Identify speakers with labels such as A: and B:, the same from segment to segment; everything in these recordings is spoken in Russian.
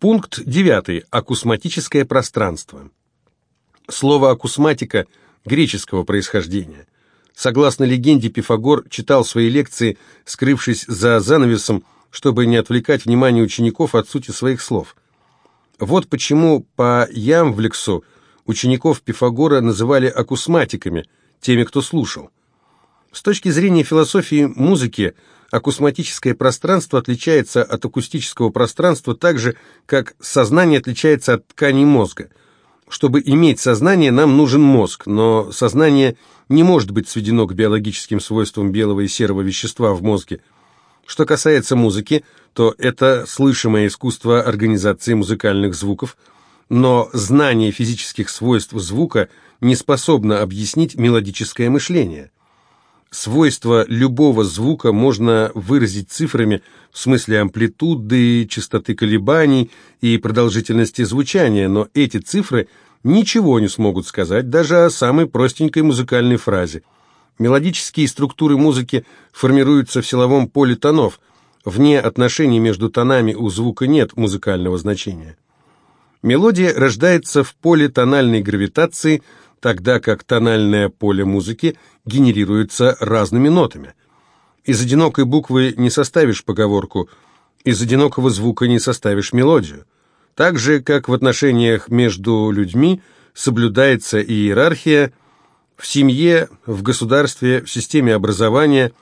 A: Пункт 9. Акусматическое пространство. Слово «акусматика» греческого происхождения. Согласно легенде, Пифагор читал свои лекции, скрывшись за занавесом, чтобы не отвлекать внимание учеников от сути своих слов. Вот почему по Ямвлексу учеников Пифагора называли акусматиками, теми, кто слушал. С точки зрения философии музыки, акусматическое пространство отличается от акустического пространства так же, как сознание отличается от тканей мозга. Чтобы иметь сознание, нам нужен мозг, но сознание не может быть сведено к биологическим свойствам белого и серого вещества в мозге. Что касается музыки, то это слышимое искусство организации музыкальных звуков, но знание физических свойств звука не способно объяснить мелодическое мышление. Свойства любого звука можно выразить цифрами в смысле амплитуды, частоты колебаний и продолжительности звучания, но эти цифры ничего не смогут сказать даже о самой простенькой музыкальной фразе. Мелодические структуры музыки формируются в силовом поле тонов. Вне отношений между тонами у звука нет музыкального значения. Мелодия рождается в поле тональной гравитации – тогда как тональное поле музыки генерируется разными нотами. Из одинокой буквы не составишь поговорку, из одинокого звука не составишь мелодию. Так же, как в отношениях между людьми соблюдается иерархия, в семье, в государстве, в системе образования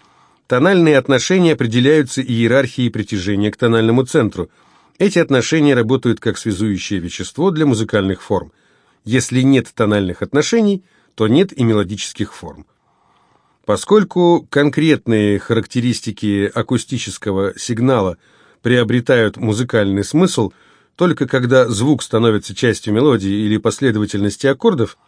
A: тональные отношения определяются иерархией притяжения к тональному центру. Эти отношения работают как связующее вещество для музыкальных форм. Если нет тональных отношений, то нет и мелодических форм. Поскольку конкретные характеристики акустического сигнала приобретают музыкальный смысл только когда звук становится частью мелодии или последовательности аккордов,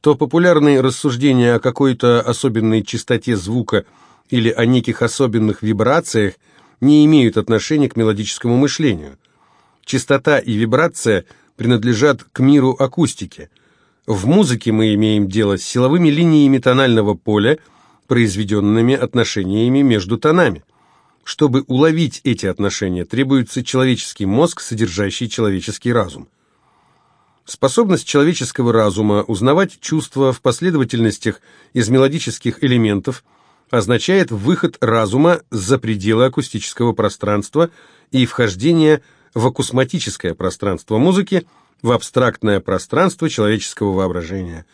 A: то популярные рассуждения о какой-то особенной частоте звука или о неких особенных вибрациях не имеют отношения к мелодическому мышлению. Частота и вибрация – принадлежат к миру акустики. В музыке мы имеем дело с силовыми линиями тонального поля, произведенными отношениями между тонами. Чтобы уловить эти отношения, требуется человеческий мозг, содержащий человеческий разум. Способность человеческого разума узнавать чувства в последовательностях из мелодических элементов означает выход разума за пределы акустического пространства и вхождение в акусматическое пространство музыки, в абстрактное пространство человеческого воображения.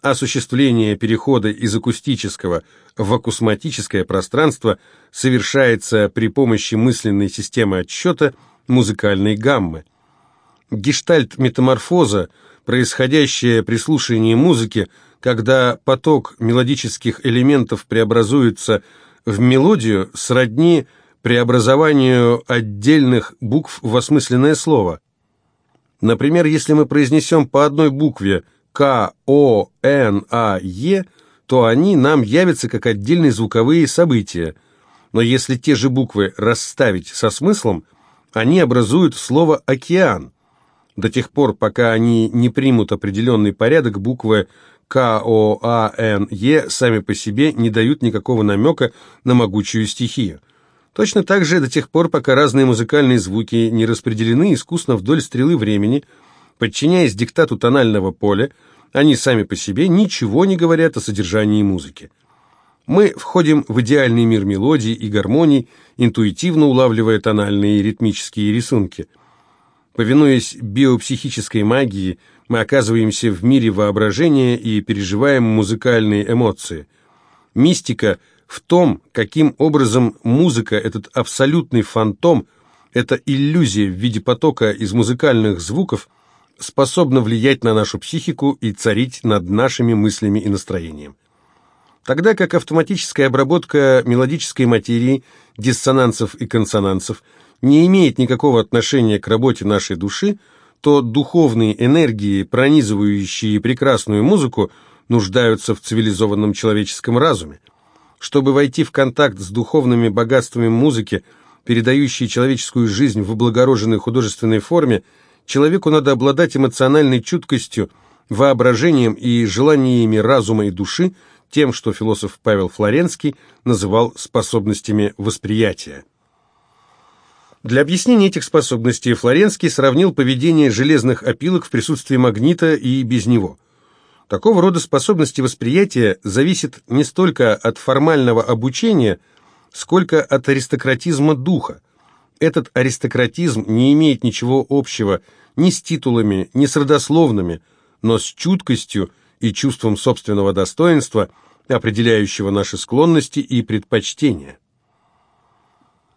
A: Осуществление перехода из акустического в акусматическое пространство совершается при помощи мысленной системы отсчета музыкальной гаммы. Гештальт-метаморфоза, происходящая при слушании музыки, когда поток мелодических элементов преобразуется в мелодию, сродни – преобразованию отдельных букв в осмысленное слово. Например, если мы произнесем по одной букве К, О, Н, А, Е, то они нам явятся как отдельные звуковые события. Но если те же буквы расставить со смыслом, они образуют слово «океан». До тех пор, пока они не примут определенный порядок, буквы К, О, А, Н, Е сами по себе не дают никакого намека на могучую стихию. Точно так же до тех пор, пока разные музыкальные звуки не распределены искусно вдоль стрелы времени, подчиняясь диктату тонального поля, они сами по себе ничего не говорят о содержании музыки. Мы входим в идеальный мир мелодий и гармоний, интуитивно улавливая тональные и ритмические рисунки. Повинуясь биопсихической магии, мы оказываемся в мире воображения и переживаем музыкальные эмоции. Мистика – в том, каким образом музыка, этот абсолютный фантом, эта иллюзия в виде потока из музыкальных звуков, способна влиять на нашу психику и царить над нашими мыслями и настроением. Тогда как автоматическая обработка мелодической материи, диссонансов и консонансов не имеет никакого отношения к работе нашей души, то духовные энергии, пронизывающие прекрасную музыку, нуждаются в цивилизованном человеческом разуме. Чтобы войти в контакт с духовными богатствами музыки, передающей человеческую жизнь в облагороженной художественной форме, человеку надо обладать эмоциональной чуткостью, воображением и желаниями разума и души, тем, что философ Павел Флоренский называл способностями восприятия. Для объяснения этих способностей Флоренский сравнил поведение железных опилок в присутствии магнита и без него. Такого рода способности восприятия зависят не столько от формального обучения, сколько от аристократизма духа. Этот аристократизм не имеет ничего общего ни с титулами, ни с родословными, но с чуткостью и чувством собственного достоинства, определяющего наши склонности и предпочтения.